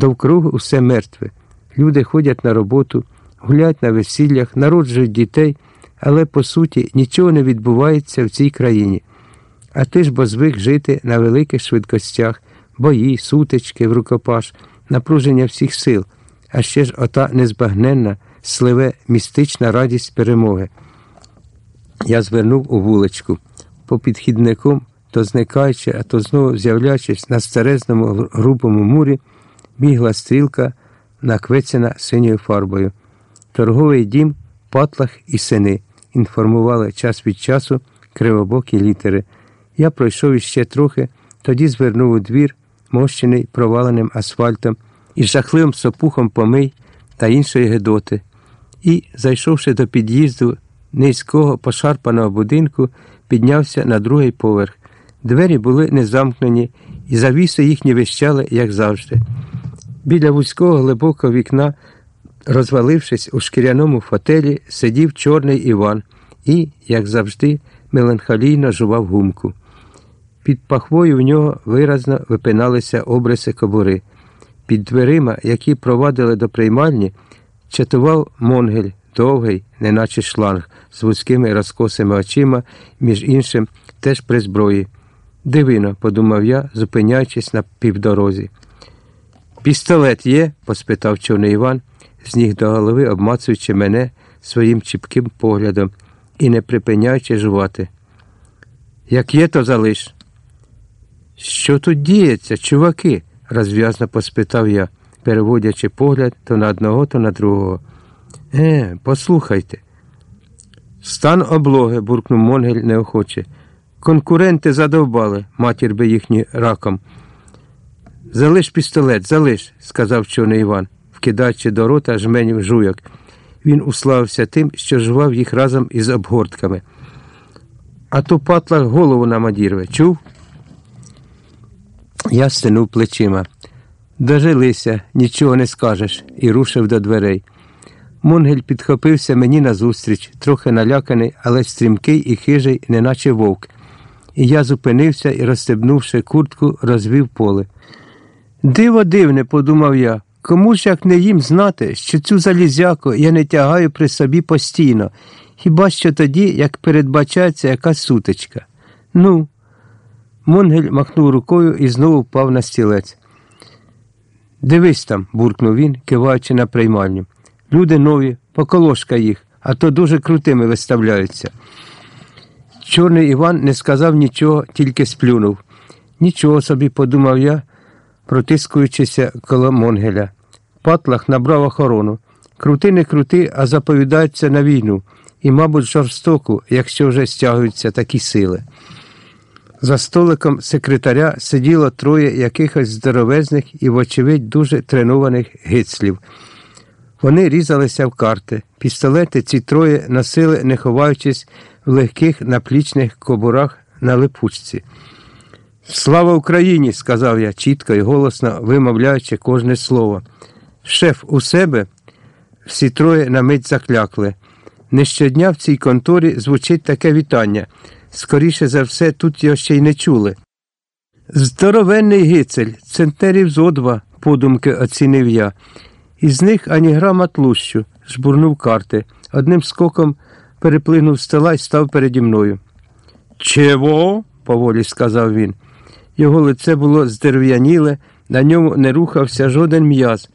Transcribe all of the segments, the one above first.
Довкруг усе мертве. Люди ходять на роботу, гуляють на весіллях, народжують дітей, але по суті нічого не відбувається в цій країні. А ти ж бо звик жити на великих швидкостях, бої, сутички в рукопаш, напруження всіх сил, а ще ж ота незбагненна, сливе містична радість перемоги. Я звернув у вуличку. По підхідником, то зникаючи, а то знову з'являючись на старезному грубому мурі, бігла стрілка, наквецена синьою фарбою. Торговий дім, патлах і сини інформували час від часу кривобокі літери. Я пройшов іще трохи, тоді звернув у двір, мощений проваленим асфальтом із жахливим сопухом помий та іншої гедоти. І, зайшовши до під'їзду низького пошарпаного будинку, піднявся на другий поверх. Двері були не замкнені, і завіси їхні вищали, як завжди. Біля вузького глибокого вікна, розвалившись у шкіряному фотелі, сидів чорний Іван і, як завжди, меланхолійно жував гумку. Під пахвою в нього виразно випиналися обриси кобури. Під дверима, які провадили до приймальні, чатував Монгель, довгий, неначе шланг, з вузькими розкосими очима, між іншим, теж при зброї. Дивино, подумав я, зупиняючись на півдорозі. Пістолет є? поспитав чорний Іван, з ніг до голови обмацуючи мене своїм чіпким поглядом і не припиняючи жувати. Як є, то залиш. Що тут діється, чуваки? розв'язно поспитав я, переводячи погляд то на одного, то на другого. Е, послухайте. Стан облоги, буркнув Монгель неохоче. Конкуренти задовбали, матір би їхні раком. Залиш пістолет, залиш, сказав чорний Іван, вкидаючи до рота жменів жуйок. Він уславився тим, що жував їх разом із обгортками. А то патлах голову нам одірве, чув? Я стинув плечима. Дожилися, нічого не скажеш, і рушив до дверей. Монгель підхопився мені назустріч, трохи наляканий, але стрімкий і хижий, неначе вовк. І я зупинився і, розстебнувши куртку, розвів поле. Диво дивне, подумав я. Кому ж як не їм знати, що цю залізяку я не тягаю при собі постійно, хіба що тоді, як передбачається якась сутичка. Ну, Монгель махнув рукою і знову впав на стілець. Дивись там, буркнув він, киваючи на приймальню. Люди нові, поколошка їх, а то дуже крутими виставляються. Чорний Іван не сказав нічого, тільки сплюнув. Нічого собі, подумав я, протискуючися коло Монгеля. Патлах набрав охорону. Крути не крути, а заповідаються на війну, і, мабуть, жорстоку, якщо вже стягуються такі сили. За столиком секретаря сиділо троє якихось здоровезних і, вочевидь, дуже тренованих гицлів. Вони різалися в карти. Пістолети ці троє носили, не ховаючись в легких наплічних кобурах на липучці. Слава Україні! сказав я чітко і голосно вимовляючи кожне слово. Шеф у себе всі троє на мить заклякли. Не щодня в цій конторі звучить таке вітання. Скоріше за все, тут його ще й не чули. Здоровенний гицель, центерів зо два, подумки оцінив я. Із них ані грама тлущу, жбурнув карти. Одним скоком переплинув стола і став переді мною. Чего? поволі сказав він. Його лице було здерев'яніле, на ньому не рухався жоден м'яз,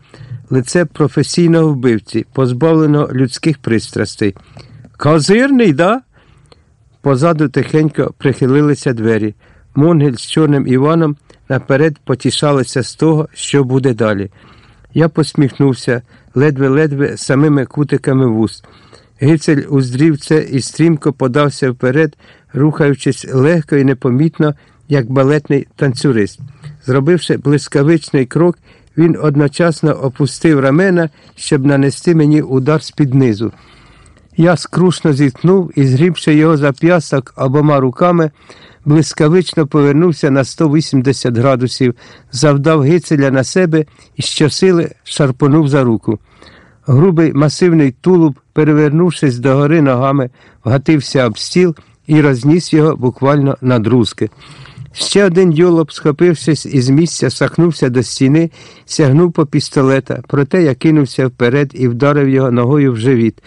лице професійного вбивці, позбавлено людських пристрастей. Козирний, да? Позаду тихенько прихилилися двері. Монгель з чорним Іваном наперед потішалися з того, що буде далі. Я посміхнувся ледве-ледве самими кутиками вуст. Гицель уздрів це і стрімко подався вперед, рухаючись легко і непомітно, як балетний танцюрист. Зробивши блискавичний крок, він одночасно опустив рамена, щоб нанести мені удар з-під низу. Я скрушно зіткнув і, згрібши його за п'ясок обома руками, блискавично повернувся на 180 градусів, завдав гицеля на себе і щосили шарпонув за руку. Грубий масивний тулуб, перевернувшись догори ногами, вгатився об стіл і розніс його буквально на друзки. Ще один йолоп, схопившись із місця, сахнувся до стіни, сягнув по пістолета, проте я кинувся вперед і вдарив його ногою в живіт.